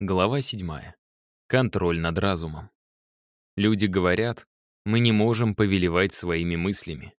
Глава 7. Контроль над разумом. Люди говорят, мы не можем повелевать своими мыслями.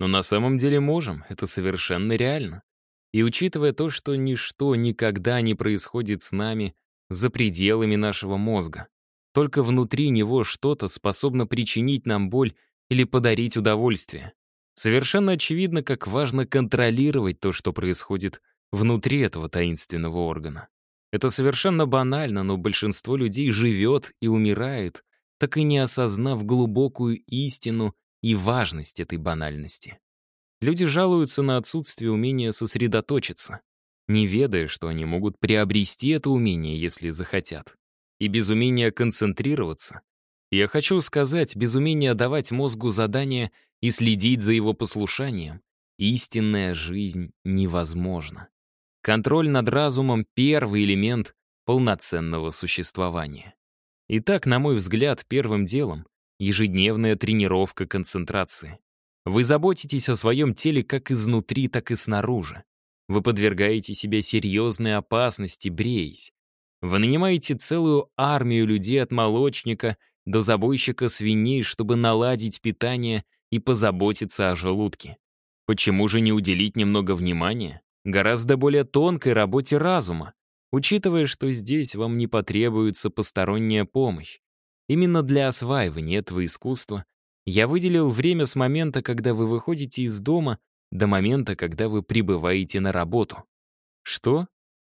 Но на самом деле можем, это совершенно реально. И учитывая то, что ничто никогда не происходит с нами за пределами нашего мозга, только внутри него что-то способно причинить нам боль или подарить удовольствие. Совершенно очевидно, как важно контролировать то, что происходит внутри этого таинственного органа. Это совершенно банально, но большинство людей живет и умирает, так и не осознав глубокую истину и важность этой банальности. Люди жалуются на отсутствие умения сосредоточиться, не ведая, что они могут приобрести это умение, если захотят. И без умения концентрироваться. Я хочу сказать, без умения давать мозгу задания и следить за его послушанием, истинная жизнь невозможна. Контроль над разумом — первый элемент полноценного существования. Итак, на мой взгляд, первым делом — ежедневная тренировка концентрации. Вы заботитесь о своем теле как изнутри, так и снаружи. Вы подвергаете себя серьезной опасности, бреясь. Вы нанимаете целую армию людей от молочника до забойщика свиней, чтобы наладить питание и позаботиться о желудке. Почему же не уделить немного внимания гораздо более тонкой работе разума, учитывая, что здесь вам не потребуется посторонняя помощь. Именно для осваивания этого искусства я выделил время с момента, когда вы выходите из дома, до момента, когда вы прибываете на работу. Что?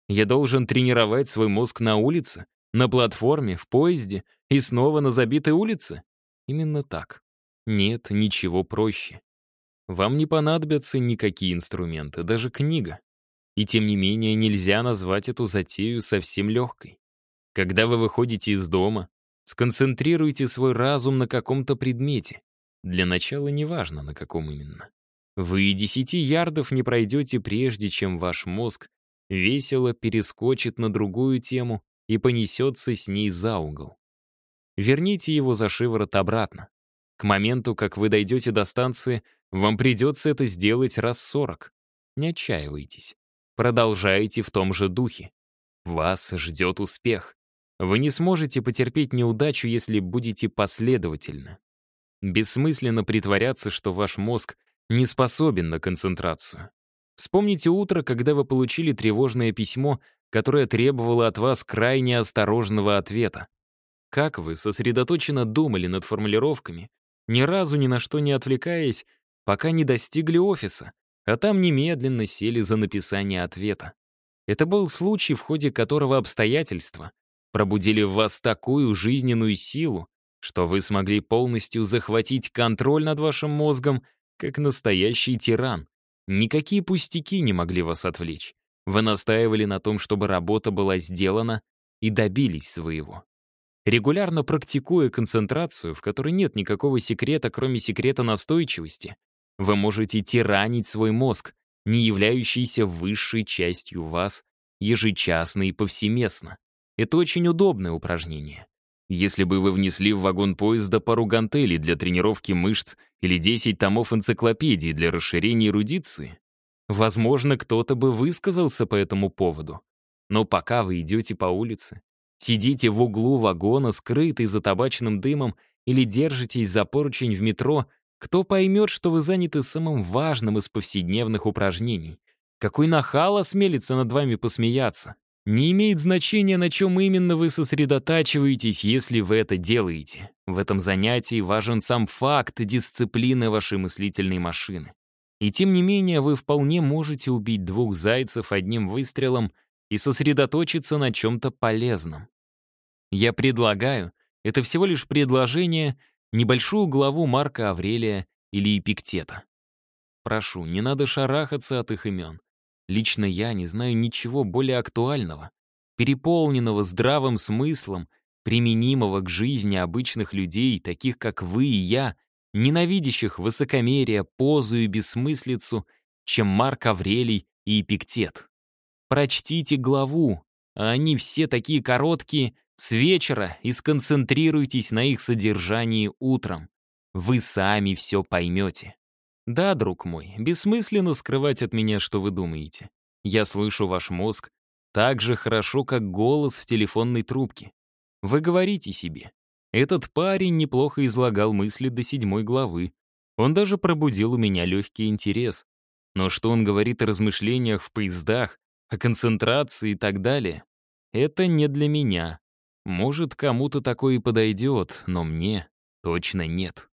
Я должен тренировать свой мозг на улице, на платформе, в поезде и снова на забитой улице? Именно так. Нет ничего проще. Вам не понадобятся никакие инструменты, даже книга. И тем не менее нельзя назвать эту затею совсем легкой. Когда вы выходите из дома, сконцентрируйте свой разум на каком-то предмете. Для начала неважно, на каком именно. Вы и десяти ярдов не пройдете, прежде чем ваш мозг весело перескочит на другую тему и понесется с ней за угол. Верните его за шиворот обратно. К моменту, как вы дойдете до станции, вам придется это сделать раз сорок. Не отчаивайтесь. Продолжайте в том же духе. Вас ждет успех. Вы не сможете потерпеть неудачу, если будете последовательны. Бессмысленно притворяться, что ваш мозг не способен на концентрацию. Вспомните утро, когда вы получили тревожное письмо, которое требовало от вас крайне осторожного ответа. Как вы сосредоточенно думали над формулировками, ни разу ни на что не отвлекаясь, пока не достигли офиса, а там немедленно сели за написание ответа. Это был случай, в ходе которого обстоятельства пробудили в вас такую жизненную силу, что вы смогли полностью захватить контроль над вашим мозгом, как настоящий тиран. Никакие пустяки не могли вас отвлечь. Вы настаивали на том, чтобы работа была сделана, и добились своего. Регулярно практикуя концентрацию, в которой нет никакого секрета, кроме секрета настойчивости, вы можете тиранить свой мозг, не являющийся высшей частью вас, ежечасно и повсеместно. Это очень удобное упражнение. Если бы вы внесли в вагон поезда пару гантелей для тренировки мышц или 10 томов энциклопедии для расширения эрудиции, возможно, кто-то бы высказался по этому поводу. Но пока вы идете по улице, сидите в углу вагона, скрытый за табачным дымом, или держитесь за поручень в метро, кто поймет, что вы заняты самым важным из повседневных упражнений? Какой нахал осмелится над вами посмеяться? Не имеет значения, на чем именно вы сосредотачиваетесь, если вы это делаете. В этом занятии важен сам факт дисциплины вашей мыслительной машины. И тем не менее, вы вполне можете убить двух зайцев одним выстрелом и сосредоточиться на чем-то полезном. Я предлагаю, это всего лишь предложение, небольшую главу Марка Аврелия или Эпиктета. Прошу, не надо шарахаться от их имен. Лично я не знаю ничего более актуального, переполненного здравым смыслом, применимого к жизни обычных людей, таких как вы и я, ненавидящих высокомерие, позу и бессмыслицу, чем Марк Аврелий и Эпиктет. Прочтите главу, а они все такие короткие, с вечера и сконцентрируйтесь на их содержании утром. Вы сами все поймете. Да, друг мой, бессмысленно скрывать от меня, что вы думаете. Я слышу ваш мозг, так же хорошо, как голос в телефонной трубке. Вы говорите себе. Этот парень неплохо излагал мысли до седьмой главы. Он даже пробудил у меня легкий интерес. Но что он говорит о размышлениях в поездах, о концентрации и так далее, это не для меня. Может, кому-то такое и подойдет, но мне точно нет.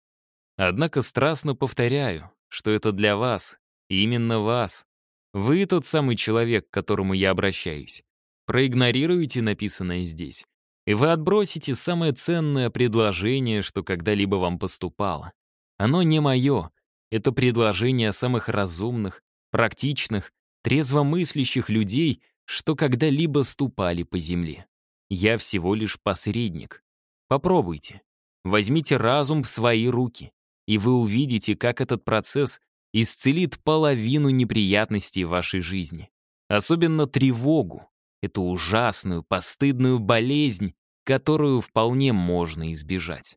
Однако страстно повторяю, что это для вас, именно вас. Вы тот самый человек, к которому я обращаюсь. Проигнорируйте написанное здесь, и вы отбросите самое ценное предложение, что когда-либо вам поступало. Оно не мое. Это предложение самых разумных, практичных, трезвомыслящих людей, что когда-либо ступали по земле. Я всего лишь посредник. Попробуйте. Возьмите разум в свои руки, и вы увидите, как этот процесс исцелит половину неприятностей вашей жизни. Особенно тревогу, эту ужасную, постыдную болезнь, которую вполне можно избежать.